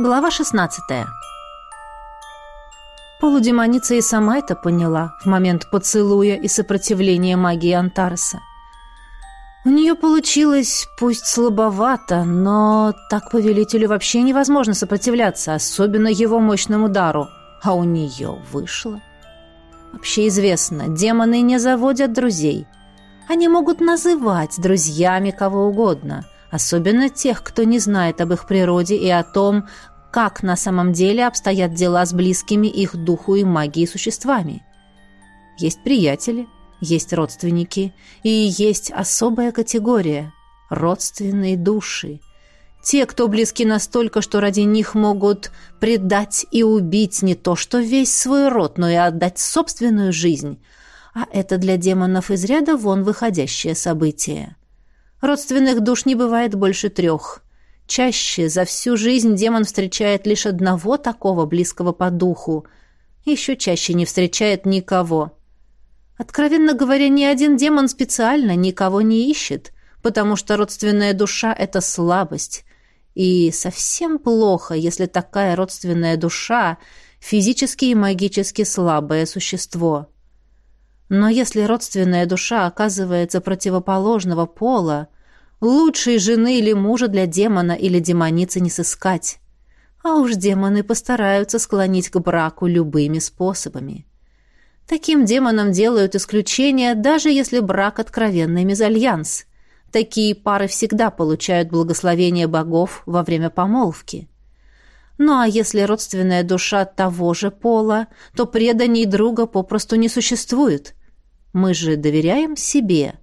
Глава 16. Полудемоница и сама это поняла в момент поцелуя и сопротивления магии Антареса. У нее получилось, пусть слабовато, но так повелителю вообще невозможно сопротивляться, особенно его мощному дару. А у нее вышло. Вообще известно, демоны не заводят друзей. Они могут называть друзьями кого угодно – особенно тех, кто не знает об их природе и о том, как на самом деле обстоят дела с близкими их духу и магии существами. Есть приятели, есть родственники и есть особая категория – родственные души. Те, кто близки настолько, что ради них могут предать и убить не то что весь свой род, но и отдать собственную жизнь. А это для демонов из ряда вон выходящее событие. Родственных душ не бывает больше трех. Чаще за всю жизнь демон встречает лишь одного такого близкого по духу. Еще чаще не встречает никого. Откровенно говоря, ни один демон специально никого не ищет, потому что родственная душа — это слабость. И совсем плохо, если такая родственная душа — физически и магически слабое существо. Но если родственная душа оказывается противоположного пола, лучшей жены или мужа для демона или демоницы не сыскать. А уж демоны постараются склонить к браку любыми способами. Таким демонам делают исключение, даже если брак — откровенный мезальянс. Такие пары всегда получают благословение богов во время помолвки. Ну а если родственная душа того же пола, то преданий друга попросту не существует. Мы же доверяем себе.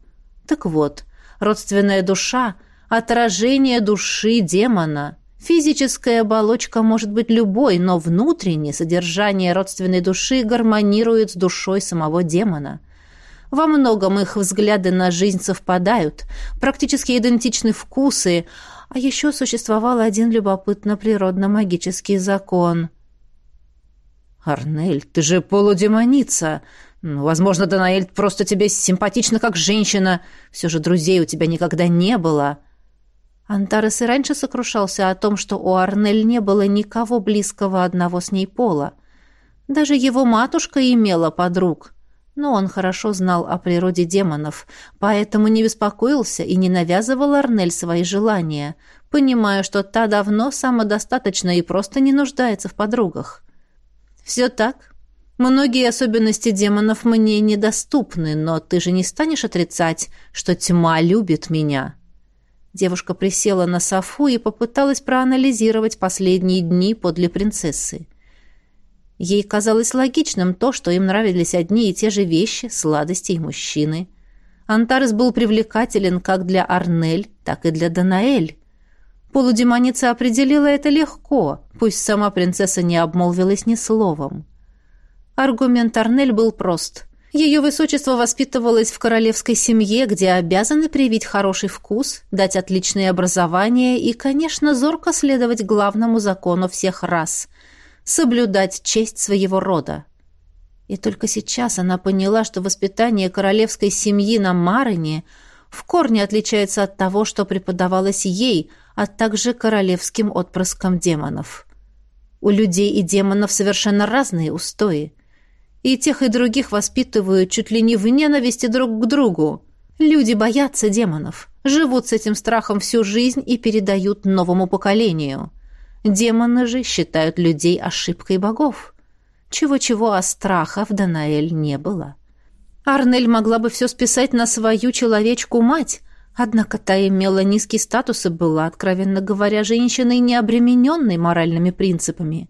Так вот, родственная душа — отражение души демона. Физическая оболочка может быть любой, но внутреннее содержание родственной души гармонирует с душой самого демона. Во многом их взгляды на жизнь совпадают, практически идентичны вкусы, а еще существовал один любопытно природно-магический закон. «Арнель, ты же полудемоница!» Ну, возможно, Данаэль просто тебе симпатична как женщина. Все же друзей у тебя никогда не было. Антарес и раньше сокрушался о том, что у Арнель не было никого близкого одного с ней пола. Даже его матушка имела подруг. Но он хорошо знал о природе демонов, поэтому не беспокоился и не навязывал Арнель свои желания, понимая, что та давно самодостаточна и просто не нуждается в подругах. «Все так», Многие особенности демонов мне недоступны, но ты же не станешь отрицать, что тьма любит меня». Девушка присела на софу и попыталась проанализировать последние дни подле принцессы. Ей казалось логичным то, что им нравились одни и те же вещи, сладости и мужчины. Антарес был привлекателен как для Арнель, так и для Данаэль. Полудемоница определила это легко, пусть сама принцесса не обмолвилась ни словом. Аргумент Арнель был прост. Ее высочество воспитывалось в королевской семье, где обязаны привить хороший вкус, дать отличное образование и, конечно, зорко следовать главному закону всех рас – соблюдать честь своего рода. И только сейчас она поняла, что воспитание королевской семьи на Марине в корне отличается от того, что преподавалось ей, а также королевским отпрыском демонов. У людей и демонов совершенно разные устои – и тех, и других воспитывают чуть ли не в ненависти друг к другу. Люди боятся демонов, живут с этим страхом всю жизнь и передают новому поколению. Демоны же считают людей ошибкой богов. Чего-чего, а страха в Данаэль не было. Арнель могла бы все списать на свою человечку-мать, однако та имела низкий статус и была, откровенно говоря, женщиной, не обремененной моральными принципами.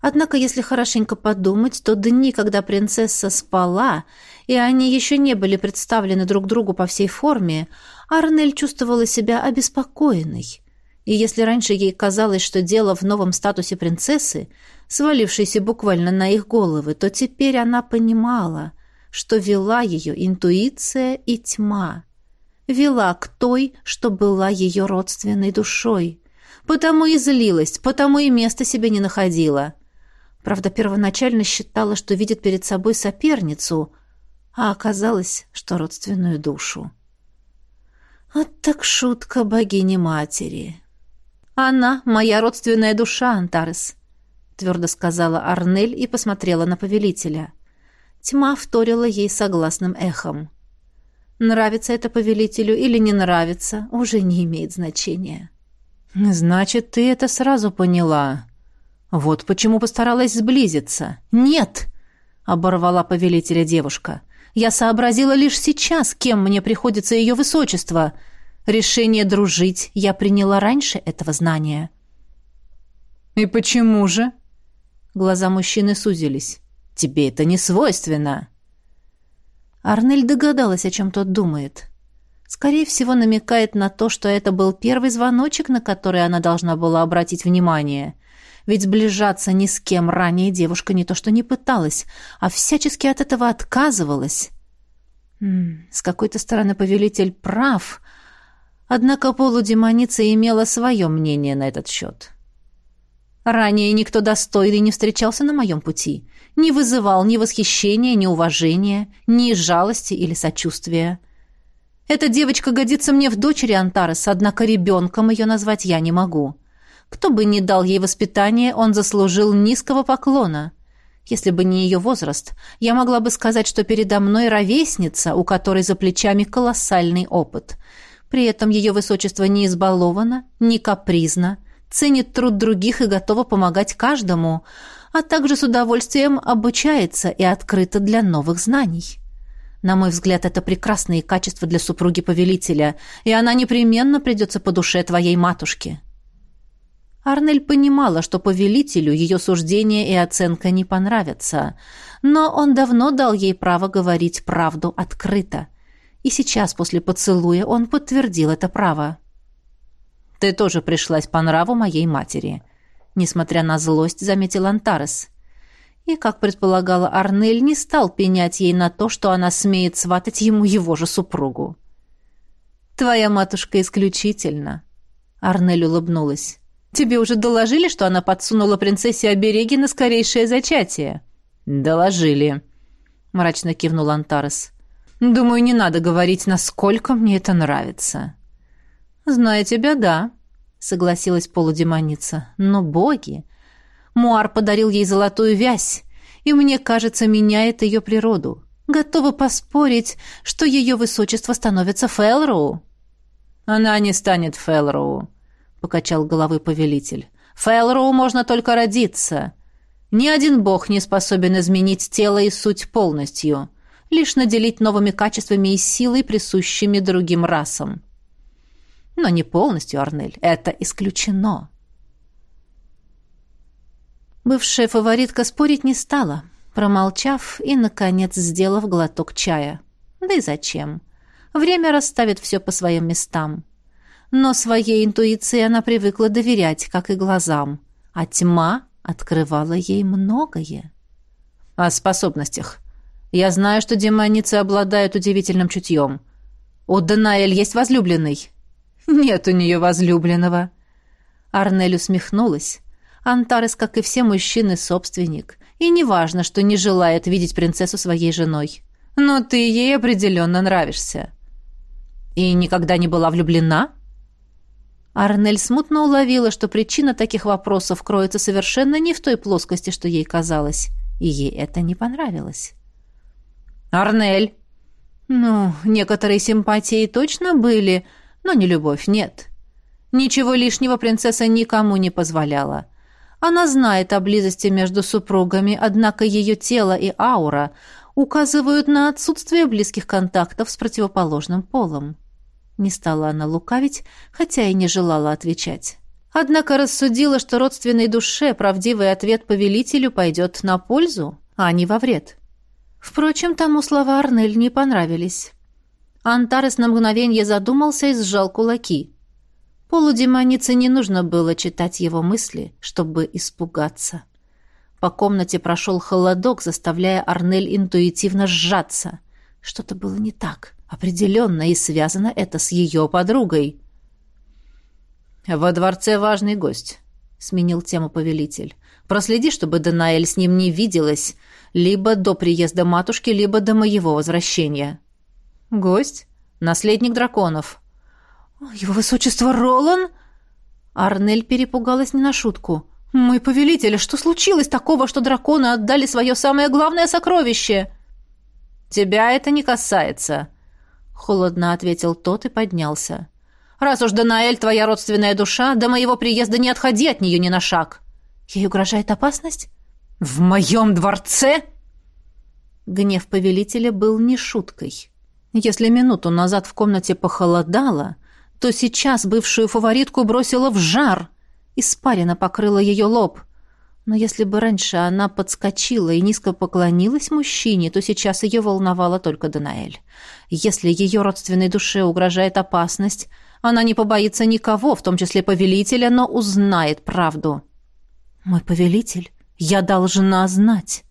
Однако, если хорошенько подумать, то дни, когда принцесса спала, и они еще не были представлены друг другу по всей форме, Арнель чувствовала себя обеспокоенной. И если раньше ей казалось, что дело в новом статусе принцессы, свалившейся буквально на их головы, то теперь она понимала, что вела ее интуиция и тьма. Вела к той, что была ее родственной душой. Потому и злилась, потому и места себе не находила. Правда, первоначально считала, что видит перед собой соперницу, а оказалось, что родственную душу. Вот так шутка богини-матери. «Она — моя родственная душа, Антарес», — твердо сказала Арнель и посмотрела на повелителя. Тьма вторила ей согласным эхом. Нравится это повелителю или не нравится, уже не имеет значения. «Значит, ты это сразу поняла. Вот почему постаралась сблизиться». «Нет!» — оборвала повелителя девушка. «Я сообразила лишь сейчас, кем мне приходится ее высочество. Решение дружить я приняла раньше этого знания». «И почему же?» Глаза мужчины сузились. «Тебе это не свойственно». Арнель догадалась, о чем тот думает. Скорее всего, намекает на то, что это был первый звоночек, на который она должна была обратить внимание. Ведь сближаться ни с кем ранее девушка не то что не пыталась, а всячески от этого отказывалась. С какой-то стороны повелитель прав, однако полудемоница имела свое мнение на этот счет. Ранее никто достойный не встречался на моем пути, не вызывал ни восхищения, ни уважения, ни жалости или сочувствия. Эта девочка годится мне в дочери Антарес, однако ребенком ее назвать я не могу. Кто бы ни дал ей воспитание, он заслужил низкого поклона. Если бы не ее возраст, я могла бы сказать, что передо мной ровесница, у которой за плечами колоссальный опыт. При этом ее высочество не избаловано, не капризно, ценит труд других и готова помогать каждому, а также с удовольствием обучается и открыта для новых знаний. На мой взгляд, это прекрасные качества для супруги повелителя, и она непременно придется по душе твоей матушке». Арнель понимала, что повелителю ее суждение и оценка не понравятся, но он давно дал ей право говорить правду открыто. И сейчас, после поцелуя, он подтвердил это право. «Ты тоже пришлась по нраву моей матери», — несмотря на злость, заметил Антарес и, как предполагала Арнель, не стал пенять ей на то, что она смеет сватать ему его же супругу. «Твоя матушка исключительно», — Арнель улыбнулась. «Тебе уже доложили, что она подсунула принцессе обереги на скорейшее зачатие?» «Доложили», — мрачно кивнул Антарес. «Думаю, не надо говорить, насколько мне это нравится». «Зная тебя, да», — согласилась полудемоница. «Но боги...» Муар подарил ей золотую вязь, и, мне кажется, меняет ее природу. Готова поспорить, что ее высочество становится Фелроу. «Она не станет Фелроу», — покачал головой повелитель. «Фелроу можно только родиться. Ни один бог не способен изменить тело и суть полностью, лишь наделить новыми качествами и силой, присущими другим расам». Но не полностью, Арнель, это исключено. Бывшая фаворитка спорить не стала, промолчав и, наконец, сделав глоток чая. Да и зачем? Время расставит все по своим местам. Но своей интуиции она привыкла доверять, как и глазам, а тьма открывала ей многое. О способностях. Я знаю, что демоницы обладают удивительным чутьем. У Данаэль есть возлюбленный? Нет у нее возлюбленного. Арнель усмехнулась, Антарес, как и все мужчины, собственник. И неважно, что не желает видеть принцессу своей женой. Но ты ей определенно нравишься. И никогда не была влюблена? Арнель смутно уловила, что причина таких вопросов кроется совершенно не в той плоскости, что ей казалось. И ей это не понравилось. «Арнель!» «Ну, некоторые симпатии точно были, но не любовь, нет. Ничего лишнего принцесса никому не позволяла. Она знает о близости между супругами, однако ее тело и аура указывают на отсутствие близких контактов с противоположным полом. Не стала она лукавить, хотя и не желала отвечать. Однако рассудила, что родственной душе правдивый ответ повелителю пойдет на пользу, а не во вред. Впрочем, тому слова Арнель не понравились. Антарес на мгновение задумался и сжал кулаки. Полудемонице не нужно было читать его мысли, чтобы испугаться. По комнате прошел холодок, заставляя Арнель интуитивно сжаться. Что-то было не так. Определенно, и связано это с ее подругой. «Во дворце важный гость», — сменил тему повелитель. «Проследи, чтобы Данаэль с ним не виделась, либо до приезда матушки, либо до моего возвращения». «Гость? Наследник драконов», «Его высочество Ролан?» Арнель перепугалась не на шутку. «Мой повелитель, что случилось такого, что драконы отдали свое самое главное сокровище?» «Тебя это не касается», — холодно ответил тот и поднялся. «Раз уж Данаэль твоя родственная душа, до моего приезда не отходи от нее ни на шаг». «Ей угрожает опасность?» «В моем дворце?» Гнев повелителя был не шуткой. Если минуту назад в комнате похолодало, то сейчас бывшую фаворитку бросило в жар. Испарина покрыла ее лоб. Но если бы раньше она подскочила и низко поклонилась мужчине, то сейчас ее волновала только Данаэль. Если ее родственной душе угрожает опасность, она не побоится никого, в том числе повелителя, но узнает правду. «Мой повелитель, я должна знать!»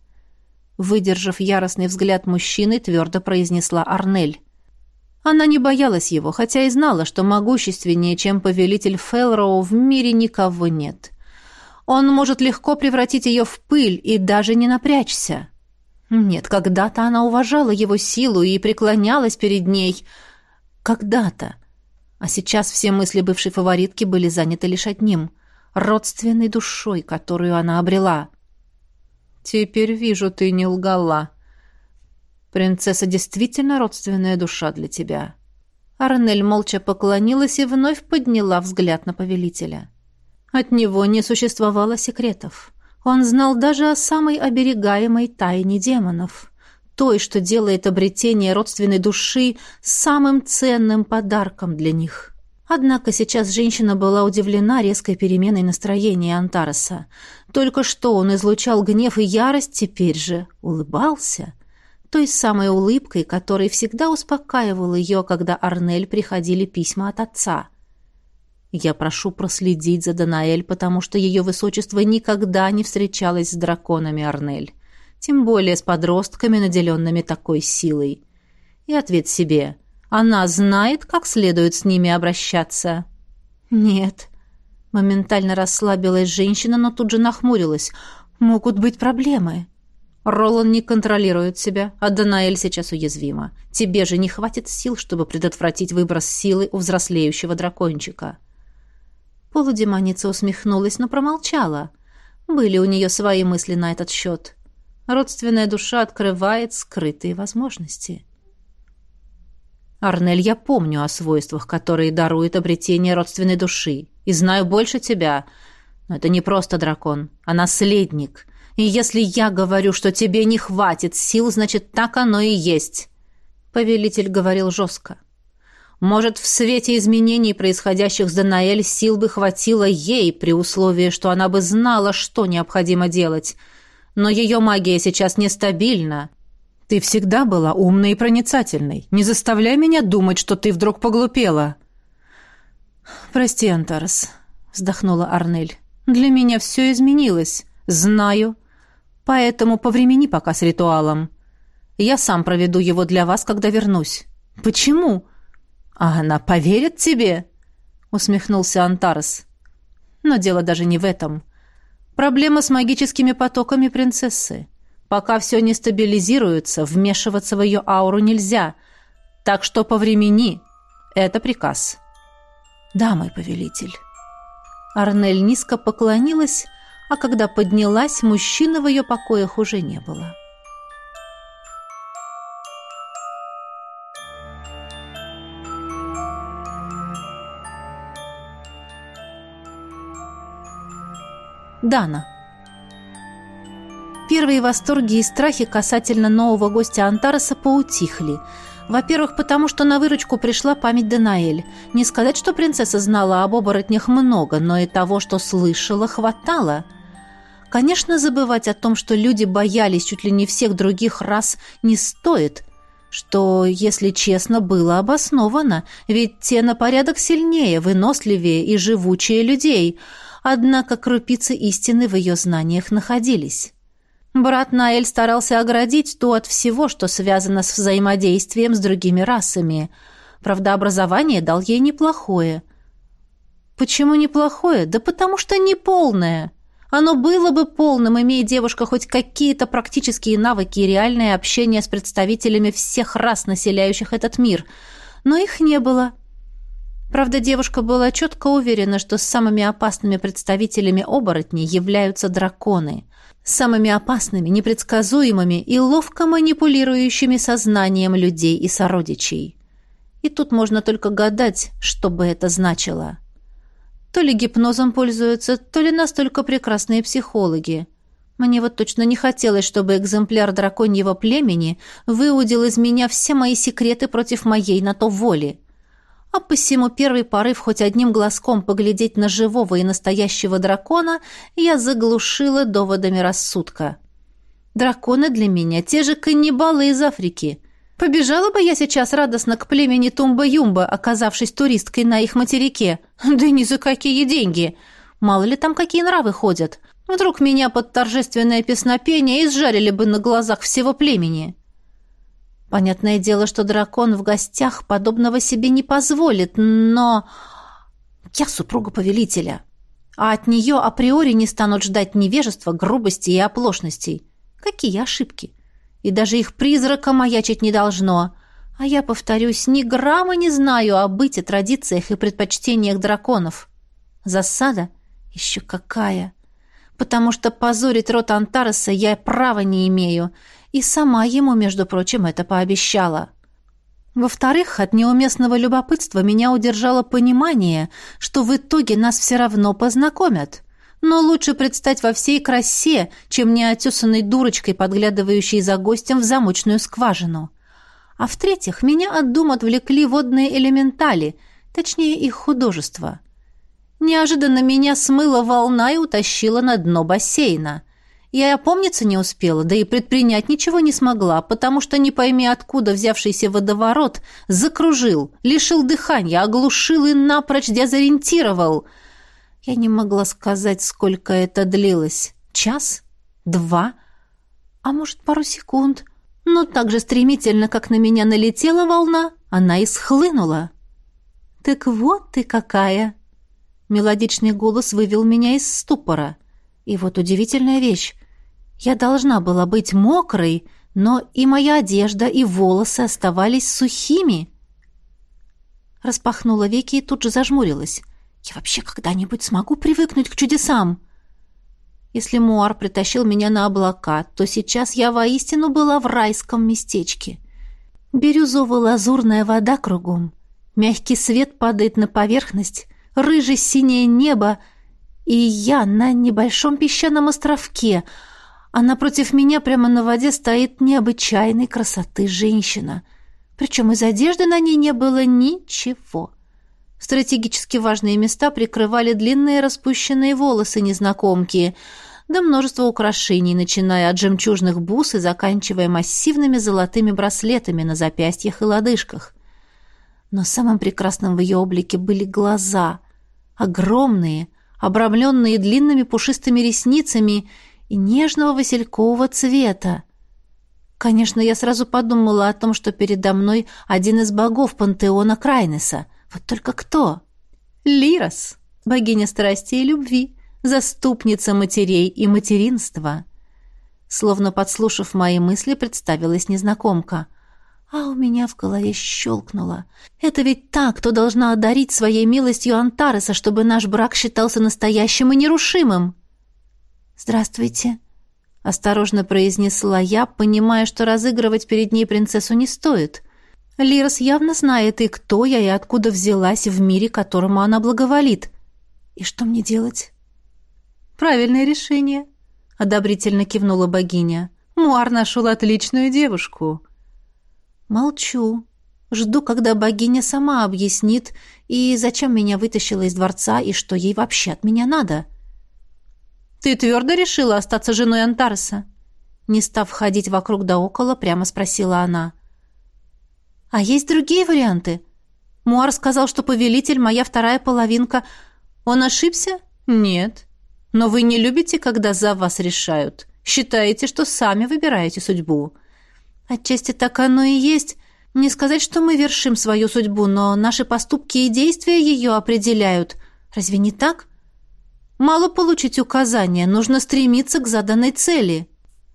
Выдержав яростный взгляд мужчины, твердо произнесла Арнель. Она не боялась его, хотя и знала, что могущественнее, чем повелитель Фелроу, в мире никого нет. Он может легко превратить ее в пыль и даже не напрячься. Нет, когда-то она уважала его силу и преклонялась перед ней. Когда-то. А сейчас все мысли бывшей фаворитки были заняты лишь одним родственной душой, которую она обрела. «Теперь вижу, ты не лгала. Принцесса действительно родственная душа для тебя». Арнель молча поклонилась и вновь подняла взгляд на повелителя. От него не существовало секретов. Он знал даже о самой оберегаемой тайне демонов, той, что делает обретение родственной души самым ценным подарком для них. Однако сейчас женщина была удивлена резкой переменой настроения Антареса. Только что он излучал гнев и ярость, теперь же улыбался. Той самой улыбкой, которой всегда успокаивал ее, когда Арнель приходили письма от отца. «Я прошу проследить за Данаэль, потому что ее высочество никогда не встречалось с драконами Арнель, тем более с подростками, наделенными такой силой. И ответ себе – она знает, как следует с ними обращаться. Нет. Моментально расслабилась женщина, но тут же нахмурилась. Могут быть проблемы. Ролан не контролирует себя, а Данаэль сейчас уязвима. Тебе же не хватит сил, чтобы предотвратить выброс силы у взрослеющего дракончика. Полудемоница усмехнулась, но промолчала. Были у нее свои мысли на этот счет. Родственная душа открывает скрытые возможности. Арнель, я помню о свойствах, которые дарует обретение родственной души, и знаю больше тебя. Но это не просто дракон, а наследник. И если я говорю, что тебе не хватит сил, значит, так оно и есть. Повелитель говорил жестко. Может, в свете изменений, происходящих с Данаэль, сил бы хватило ей, при условии, что она бы знала, что необходимо делать. Но ее магия сейчас нестабильна, ты всегда была умной и проницательной. Не заставляй меня думать, что ты вдруг поглупела. Прости, Антарес, вздохнула Арнель. Для меня все изменилось. Знаю. Поэтому повремени пока с ритуалом. Я сам проведу его для вас, когда вернусь. Почему? А она поверит тебе? усмехнулся Антарес. Но дело даже не в этом. Проблема с магическими потоками принцессы. Пока все не стабилизируется, вмешиваться в ее ауру нельзя. Так что по времени это приказ. Да, мой повелитель. Арнель низко поклонилась, а когда поднялась, мужчины в ее покоях уже не было. Дана. Первые восторги и страхи касательно нового гостя Антараса поутихли. Во-первых, потому что на выручку пришла память Данаэль. Не сказать, что принцесса знала об оборотнях много, но и того, что слышала, хватало. Конечно, забывать о том, что люди боялись чуть ли не всех других рас, не стоит. Что, если честно, было обосновано, ведь те на порядок сильнее, выносливее и живучее людей. Однако крупицы истины в ее знаниях находились. Брат Наэль старался оградить ту от всего, что связано с взаимодействием с другими расами. Правда, образование дал ей неплохое. Почему неплохое? Да потому что неполное. Оно было бы полным, имея девушка хоть какие-то практические навыки и реальное общение с представителями всех рас, населяющих этот мир. Но их не было. Правда, девушка была четко уверена, что самыми опасными представителями оборотней являются драконы. Самыми опасными, непредсказуемыми и ловко манипулирующими сознанием людей и сородичей. И тут можно только гадать, что бы это значило. То ли гипнозом пользуются, то ли настолько прекрасные психологи. Мне вот точно не хотелось, чтобы экземпляр драконьего племени выудил из меня все мои секреты против моей на то воли а посему первый порыв хоть одним глазком поглядеть на живого и настоящего дракона я заглушила доводами рассудка. Драконы для меня те же каннибалы из Африки. Побежала бы я сейчас радостно к племени Тумба-Юмба, оказавшись туристкой на их материке. Да ни за какие деньги. Мало ли там какие нравы ходят. Вдруг меня под торжественное песнопение изжарили бы на глазах всего племени. Понятное дело, что дракон в гостях подобного себе не позволит, но... Я супруга повелителя, а от нее априори не станут ждать невежества, грубости и оплошностей. Какие ошибки! И даже их призрака маячить не должно. А я, повторюсь, ни грамма не знаю о быте, традициях и предпочтениях драконов. Засада? Еще какая! Потому что позорить рот Антареса я права не имею — и сама ему, между прочим, это пообещала. Во-вторых, от неуместного любопытства меня удержало понимание, что в итоге нас все равно познакомят. Но лучше предстать во всей красе, чем неотесанной дурочкой, подглядывающей за гостем в замочную скважину. А в-третьих, меня от дум отвлекли водные элементали, точнее их художество. Неожиданно меня смыла волна и утащила на дно бассейна. Я опомниться не успела, да и предпринять ничего не смогла, потому что, не пойми откуда взявшийся водоворот, закружил, лишил дыхания, оглушил и напрочь дезориентировал. Я не могла сказать, сколько это длилось. Час? Два? А может, пару секунд? Но так же стремительно, как на меня налетела волна, она и схлынула. «Так вот ты какая!» Мелодичный голос вывел меня из ступора. И вот удивительная вещь. Я должна была быть мокрой, но и моя одежда, и волосы оставались сухими. Распахнула веки и тут же зажмурилась. Я вообще когда-нибудь смогу привыкнуть к чудесам? Если Муар притащил меня на облака, то сейчас я воистину была в райском местечке. Бирюзово-лазурная вода кругом. Мягкий свет падает на поверхность, рыже-синее небо, и я на небольшом песчаном островке — а напротив меня прямо на воде стоит необычайной красоты женщина. Причем из одежды на ней не было ничего. Стратегически важные места прикрывали длинные распущенные волосы незнакомки, да множество украшений, начиная от жемчужных бус и заканчивая массивными золотыми браслетами на запястьях и лодыжках. Но самым прекрасным в ее облике были глаза, огромные, обрамленные длинными пушистыми ресницами и нежного василькового цвета. Конечно, я сразу подумала о том, что передо мной один из богов пантеона Крайнеса. Вот только кто? Лирос, богиня страсти и любви, заступница матерей и материнства. Словно подслушав мои мысли, представилась незнакомка. А у меня в голове щелкнуло. Это ведь так, кто должна одарить своей милостью Антареса, чтобы наш брак считался настоящим и нерушимым. «Здравствуйте», — осторожно произнесла я, понимая, что разыгрывать перед ней принцессу не стоит. Лирос явно знает и кто я, и откуда взялась в мире, которому она благоволит. И что мне делать? «Правильное решение», — одобрительно кивнула богиня. «Муар нашел отличную девушку». «Молчу. Жду, когда богиня сама объяснит, и зачем меня вытащила из дворца, и что ей вообще от меня надо». «Ты твердо решила остаться женой Антарса?» Не став ходить вокруг да около, прямо спросила она. «А есть другие варианты?» Муар сказал, что повелитель — моя вторая половинка. Он ошибся? Нет. Но вы не любите, когда за вас решают. Считаете, что сами выбираете судьбу. Отчасти так оно и есть. Не сказать, что мы вершим свою судьбу, но наши поступки и действия ее определяют. Разве не так?» Мало получить указания, нужно стремиться к заданной цели.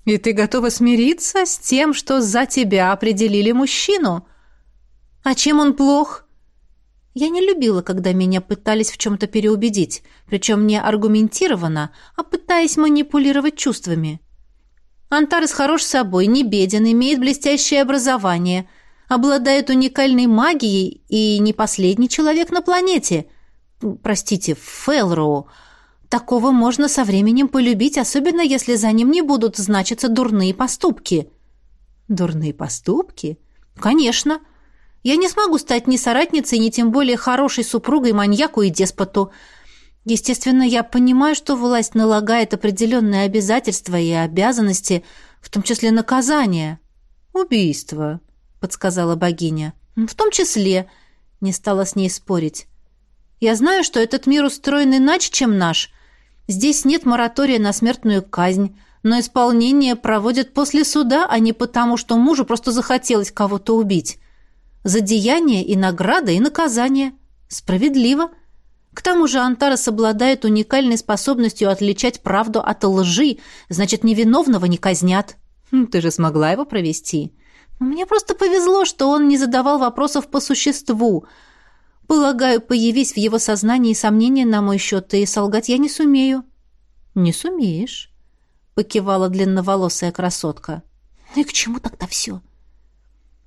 И ты готова смириться с тем, что за тебя определили мужчину? А чем он плох? Я не любила, когда меня пытались в чем-то переубедить, причем не аргументированно, а пытаясь манипулировать чувствами. Антарес хорош собой, не беден, имеет блестящее образование, обладает уникальной магией и не последний человек на планете. Простите, Фелроу. Такого можно со временем полюбить, особенно если за ним не будут значиться дурные поступки. Дурные поступки? Конечно. Я не смогу стать ни соратницей, ни тем более хорошей супругой маньяку и деспоту. Естественно, я понимаю, что власть налагает определенные обязательства и обязанности, в том числе наказание. «Убийство», — подсказала богиня. «В том числе», — не стала с ней спорить. «Я знаю, что этот мир устроен иначе, чем наш. Здесь нет моратория на смертную казнь, но исполнение проводят после суда, а не потому, что мужу просто захотелось кого-то убить. За деяние и награда, и наказание. Справедливо». К тому же Антарес обладает уникальной способностью отличать правду от лжи, значит, невиновного не казнят. Хм, ты же смогла его провести. Мне просто повезло, что он не задавал вопросов по существу. Полагаю, появись в его сознании сомнения на мой счет, и солгать я не сумею. Не сумеешь, покивала длинноволосая красотка. Ну и к чему тогда все?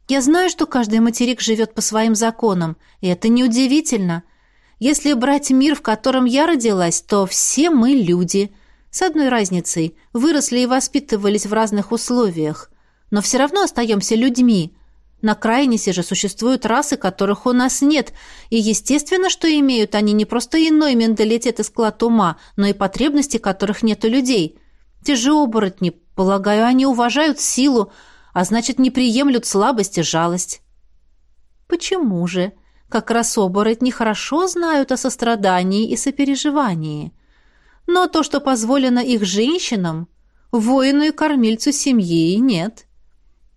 Я знаю, что каждый материк живет по своим законам, и это неудивительно — если брать мир, в котором я родилась, то все мы люди. С одной разницей. Выросли и воспитывались в разных условиях. Но все равно остаемся людьми. На Крайнисе же существуют расы, которых у нас нет. И естественно, что имеют они не просто иной менталитет и склад ума, но и потребности, которых нет у людей. Те же оборотни, полагаю, они уважают силу, а значит, не приемлют слабость и жалость. Почему же? — как раз оборотни хорошо знают о сострадании и сопереживании. Но то, что позволено их женщинам, воину и кормильцу семьи, нет.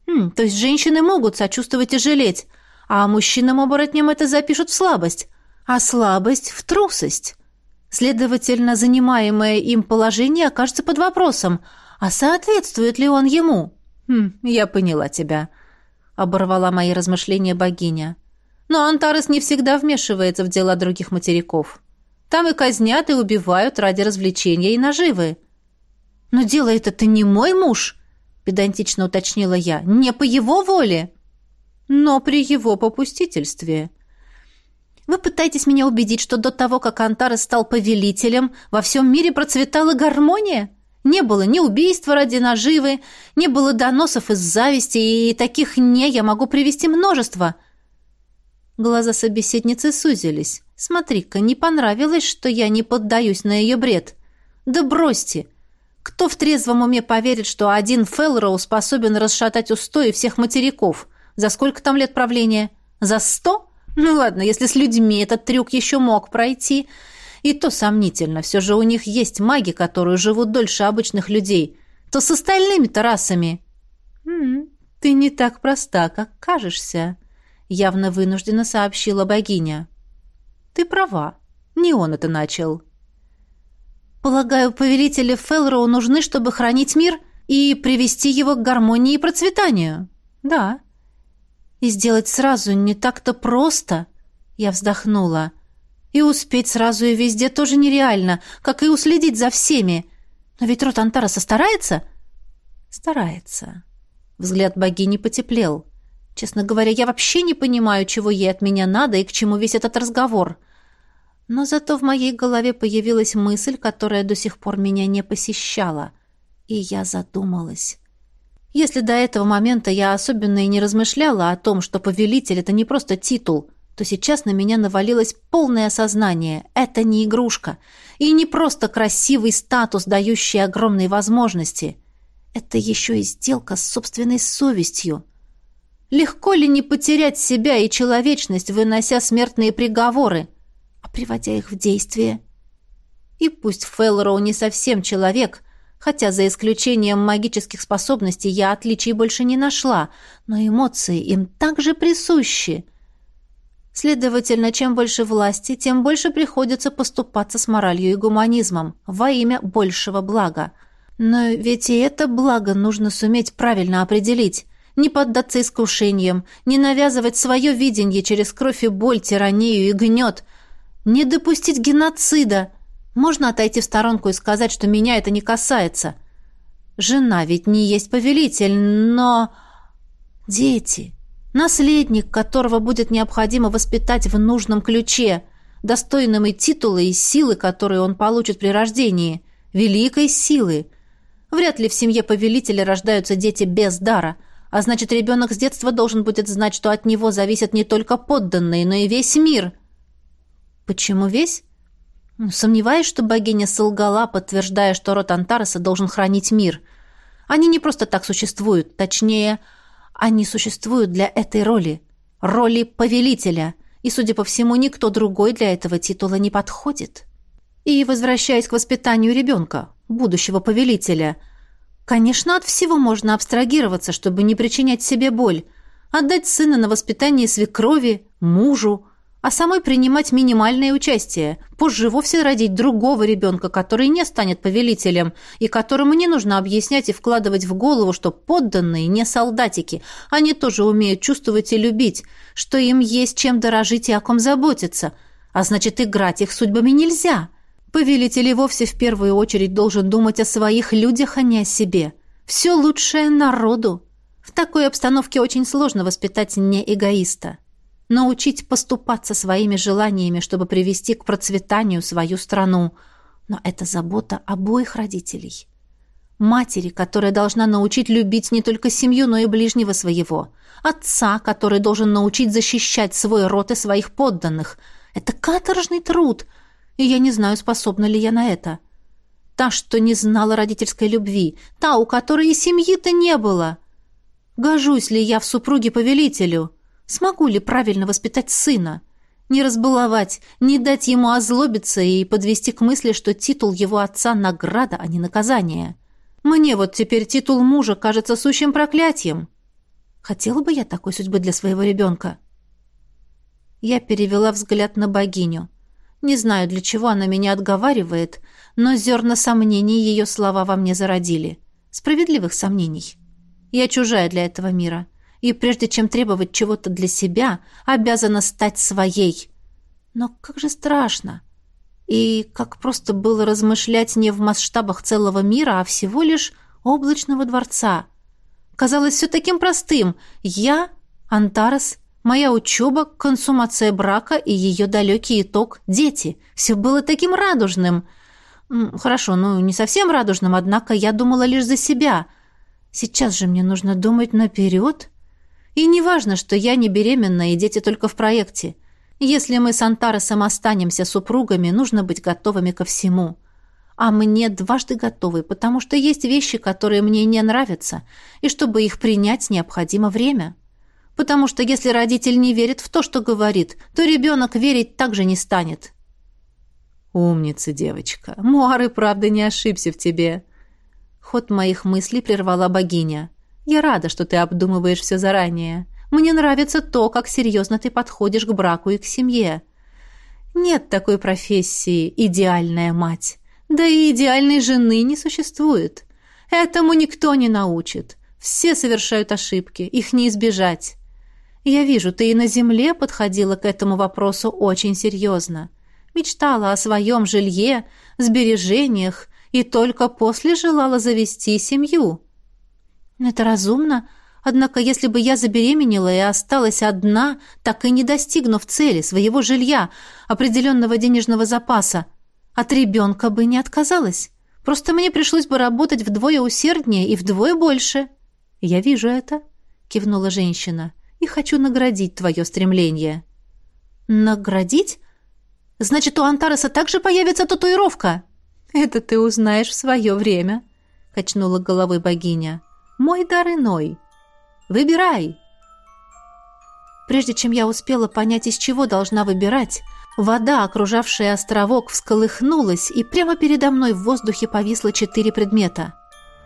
Хм, то есть женщины могут сочувствовать и жалеть, а мужчинам-оборотням это запишут в слабость, а слабость — в трусость. Следовательно, занимаемое им положение окажется под вопросом, а соответствует ли он ему? Хм, я поняла тебя, — оборвала мои размышления богиня. — но Антарес не всегда вмешивается в дела других материков. Там и казнят, и убивают ради развлечения и наживы. «Но делает это не мой муж», — педантично уточнила я, — «не по его воле». «Но при его попустительстве». «Вы пытаетесь меня убедить, что до того, как Антарес стал повелителем, во всем мире процветала гармония?» Не было ни убийства ради наживы, не было доносов из зависти, и таких «не» я могу привести множество — Глаза собеседницы сузились. «Смотри-ка, не понравилось, что я не поддаюсь на ее бред. Да бросьте! Кто в трезвом уме поверит, что один Фелроу способен расшатать устои всех материков? За сколько там лет правления? За сто? Ну ладно, если с людьми этот трюк еще мог пройти. И то сомнительно, все же у них есть маги, которые живут дольше обычных людей. То с остальными-то расами. М -м, ты не так проста, как кажешься явно вынужденно сообщила богиня. Ты права. Не он это начал. Полагаю, повелители Фелроу нужны, чтобы хранить мир и привести его к гармонии и процветанию. Да. И сделать сразу не так-то просто, я вздохнула. И успеть сразу и везде тоже нереально, как и уследить за всеми. Но ведь род Антараса старается? Старается. Взгляд богини потеплел. Честно говоря, я вообще не понимаю, чего ей от меня надо и к чему весь этот разговор. Но зато в моей голове появилась мысль, которая до сих пор меня не посещала. И я задумалась. Если до этого момента я особенно и не размышляла о том, что повелитель — это не просто титул, то сейчас на меня навалилось полное осознание. Это не игрушка. И не просто красивый статус, дающий огромные возможности. Это еще и сделка с собственной совестью. Легко ли не потерять себя и человечность, вынося смертные приговоры, а приводя их в действие? И пусть Феллроу не совсем человек, хотя за исключением магических способностей я отличий больше не нашла, но эмоции им также присущи. Следовательно, чем больше власти, тем больше приходится поступаться с моралью и гуманизмом во имя большего блага. Но ведь и это благо нужно суметь правильно определить – не поддаться искушениям, не навязывать свое видение через кровь и боль, тиранию и гнет, не допустить геноцида. Можно отойти в сторонку и сказать, что меня это не касается. Жена ведь не есть повелитель, но... Дети. Наследник, которого будет необходимо воспитать в нужном ключе, достойным и титула, и силы, которые он получит при рождении. Великой силы. Вряд ли в семье повелителя рождаются дети без дара – а значит, ребенок с детства должен будет знать, что от него зависят не только подданные, но и весь мир. Почему весь? Ну, сомневаюсь, что богиня солгала, подтверждая, что род Антареса должен хранить мир. Они не просто так существуют, точнее, они существуют для этой роли, роли повелителя, и, судя по всему, никто другой для этого титула не подходит. И, возвращаясь к воспитанию ребенка, будущего повелителя – Конечно, от всего можно абстрагироваться, чтобы не причинять себе боль. Отдать сына на воспитание свекрови, мужу, а самой принимать минимальное участие, позже вовсе родить другого ребенка, который не станет повелителем, и которому не нужно объяснять и вкладывать в голову, что подданные не солдатики, они тоже умеют чувствовать и любить, что им есть чем дорожить и о ком заботиться, а значит, играть их судьбами нельзя». Повелитель и вовсе в первую очередь должен думать о своих людях, а не о себе. Все лучшее народу. В такой обстановке очень сложно воспитать не эгоиста. Научить поступаться своими желаниями, чтобы привести к процветанию свою страну. Но это забота обоих родителей. Матери, которая должна научить любить не только семью, но и ближнего своего. Отца, который должен научить защищать свой род и своих подданных. Это каторжный труд – и я не знаю, способна ли я на это. Та, что не знала родительской любви, та, у которой и семьи-то не было. Гожусь ли я в супруге повелителю? Смогу ли правильно воспитать сына? Не разбаловать, не дать ему озлобиться и подвести к мысли, что титул его отца — награда, а не наказание. Мне вот теперь титул мужа кажется сущим проклятием. Хотела бы я такой судьбы для своего ребенка? Я перевела взгляд на богиню. Не знаю, для чего она меня отговаривает, но зерна сомнений ее слова во мне зародили. Справедливых сомнений. Я чужая для этого мира, и прежде чем требовать чего-то для себя, обязана стать своей. Но как же страшно. И как просто было размышлять не в масштабах целого мира, а всего лишь облачного дворца. Казалось все таким простым. Я, Антарес, Моя учеба, консумация брака и ее далекий итог – дети. Все было таким радужным. Хорошо, ну, не совсем радужным, однако я думала лишь за себя. Сейчас же мне нужно думать наперед. И не важно, что я не беременна и дети только в проекте. Если мы с Антаресом останемся супругами, нужно быть готовыми ко всему. А мне дважды готовы, потому что есть вещи, которые мне не нравятся, и чтобы их принять, необходимо время потому что если родитель не верит в то, что говорит, то ребенок верить также не станет. «Умница, девочка. Муар и правда не ошибся в тебе». Ход моих мыслей прервала богиня. «Я рада, что ты обдумываешь все заранее. Мне нравится то, как серьезно ты подходишь к браку и к семье. Нет такой профессии «идеальная мать». Да и идеальной жены не существует. Этому никто не научит. Все совершают ошибки, их не избежать. Я вижу, ты и на земле подходила к этому вопросу очень серьезно. Мечтала о своем жилье, сбережениях и только после желала завести семью. Это разумно, однако если бы я забеременела и осталась одна, так и не достигнув цели своего жилья, определенного денежного запаса, от ребенка бы не отказалась. Просто мне пришлось бы работать вдвое усерднее и вдвое больше. Я вижу это, кивнула женщина и хочу наградить твое стремление». «Наградить? Значит, у Антареса также появится татуировка?» «Это ты узнаешь в свое время», — качнула головой богиня. «Мой дар иной. Выбирай». Прежде чем я успела понять, из чего должна выбирать, вода, окружавшая островок, всколыхнулась, и прямо передо мной в воздухе повисло четыре предмета.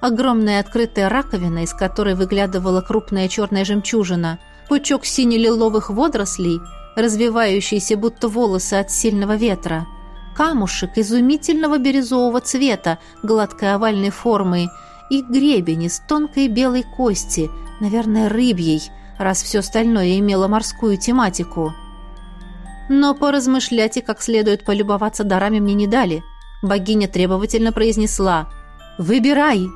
Огромная открытая раковина, из которой выглядывала крупная черная жемчужина — пучок сине-лиловых водорослей, развивающиеся будто волосы от сильного ветра, камушек изумительного бирюзового цвета, гладкой овальной формы и гребень из тонкой белой кости, наверное, рыбьей, раз все остальное имело морскую тематику. Но поразмышлять и как следует полюбоваться дарами мне не дали. Богиня требовательно произнесла «Выбирай!»